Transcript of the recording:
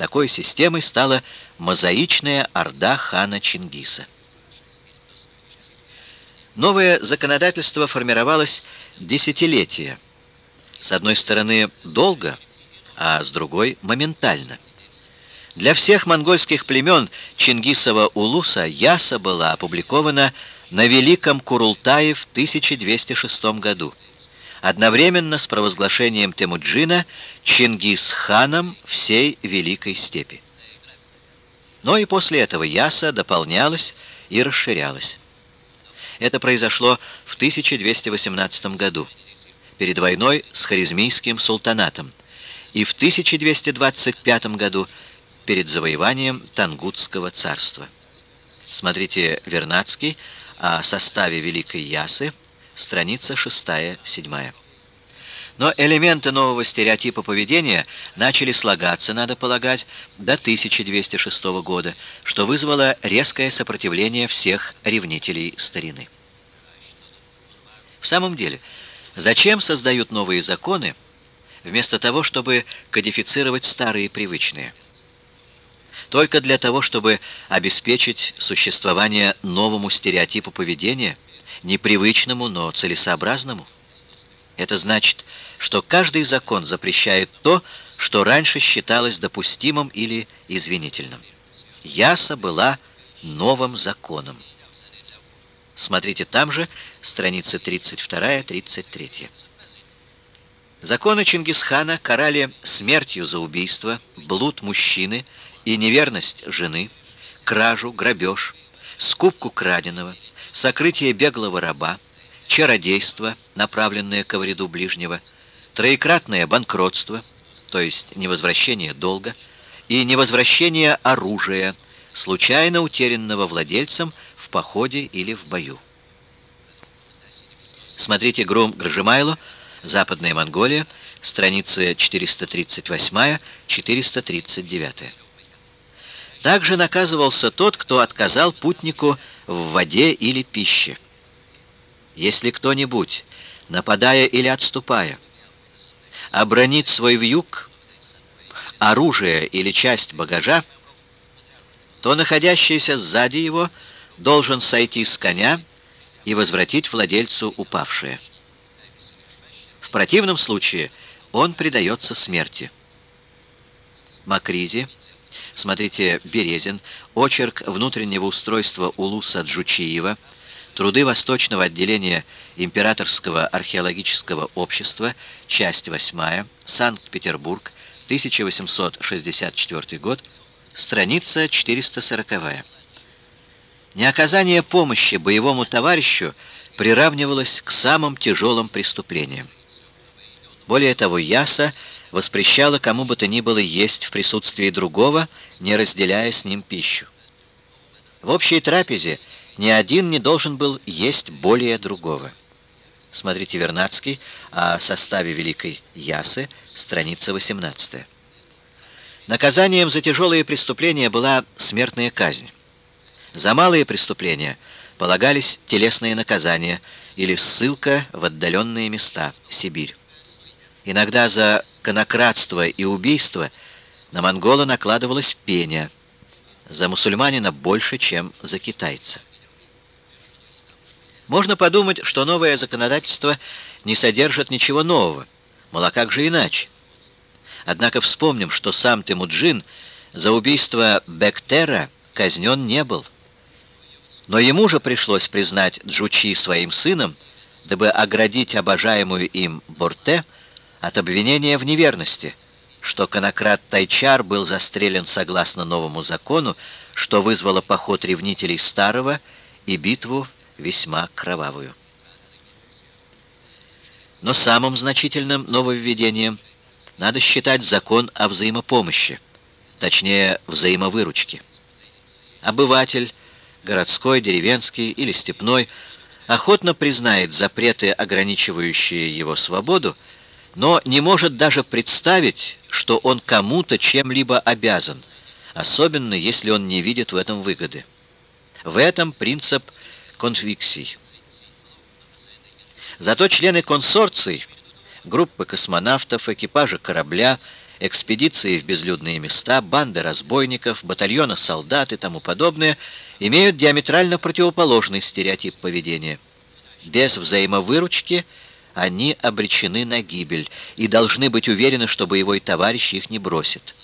Такой системой стала мозаичная орда хана Чингиса. Новое законодательство формировалось десятилетия. С одной стороны, долго, а с другой — моментально. Для всех монгольских племен Чингисова Улуса Яса была опубликована на Великом Курултае в 1206 году, одновременно с провозглашением Темуджина Чингисханом всей Великой Степи. Но и после этого Яса дополнялась и расширялась. Это произошло в 1218 году, перед войной с Харизмийским султанатом, и в 1225 году перед завоеванием Тангутского царства. Смотрите Вернадский о составе Великой Ясы, страница 6-7. Но элементы нового стереотипа поведения начали слагаться, надо полагать, до 1206 года, что вызвало резкое сопротивление всех ревнителей старины. В самом деле, зачем создают новые законы, вместо того, чтобы кодифицировать старые привычные? Только для того, чтобы обеспечить существование новому стереотипу поведения, непривычному, но целесообразному? Это значит, что каждый закон запрещает то, что раньше считалось допустимым или извинительным. Яса была новым законом. Смотрите там же, страницы 32-33. Законы Чингисхана карали смертью за убийство, блуд мужчины и неверность жены, кражу, грабеж, скупку краденого, сокрытие беглого раба, чародейство, направленное ко вреду ближнего, троекратное банкротство, то есть невозвращение долга, и невозвращение оружия, случайно утерянного владельцем в походе или в бою. Смотрите Гром Гржимайло, Западная Монголия, страницы 438-439. Также наказывался тот, кто отказал путнику в воде или пище. Если кто-нибудь, нападая или отступая, обронит свой вьюг, оружие или часть багажа, то находящийся сзади его должен сойти с коня и возвратить владельцу упавшее. В противном случае он предается смерти. Макризи, смотрите Березин, очерк внутреннего устройства Улуса Джучиева, Труды Восточного отделения Императорского археологического общества, часть 8, Санкт-Петербург, 1864 год, страница 440. Неоказание помощи боевому товарищу приравнивалось к самым тяжелым преступлениям. Более того, Яса воспрещала кому бы то ни было есть в присутствии другого, не разделяя с ним пищу. В общей трапезе ни один не должен был есть более другого. Смотрите Вернадский о составе Великой Ясы, страница 18. Наказанием за тяжелые преступления была смертная казнь. За малые преступления полагались телесные наказания или ссылка в отдаленные места, Сибирь. Иногда за конократство и убийство на монгола накладывалась пеня, за мусульманина больше, чем за китайца. Можно подумать, что новое законодательство не содержит ничего нового. Мол, а как же иначе? Однако вспомним, что сам Темуджин за убийство Бектера казнен не был. Но ему же пришлось признать Джучи своим сыном, дабы оградить обожаемую им Борте от обвинения в неверности, что конократ Тайчар был застрелен согласно новому закону, что вызвало поход ревнителей старого и битву весьма кровавую. Но самым значительным нововведением надо считать закон о взаимопомощи, точнее, взаимовыручке. Обыватель, городской, деревенский или степной, охотно признает запреты, ограничивающие его свободу, но не может даже представить, что он кому-то чем-либо обязан, особенно если он не видит в этом выгоды. В этом принцип конвиксий. Зато члены консорций, группы космонавтов, экипажа корабля экспедиции в безлюдные места, банды разбойников, батальоны солдат и тому подобное имеют диаметрально противоположный стереотип поведения. Без взаимовыручки они обречены на гибель и должны быть уверены, что боевой товарищ их не бросит.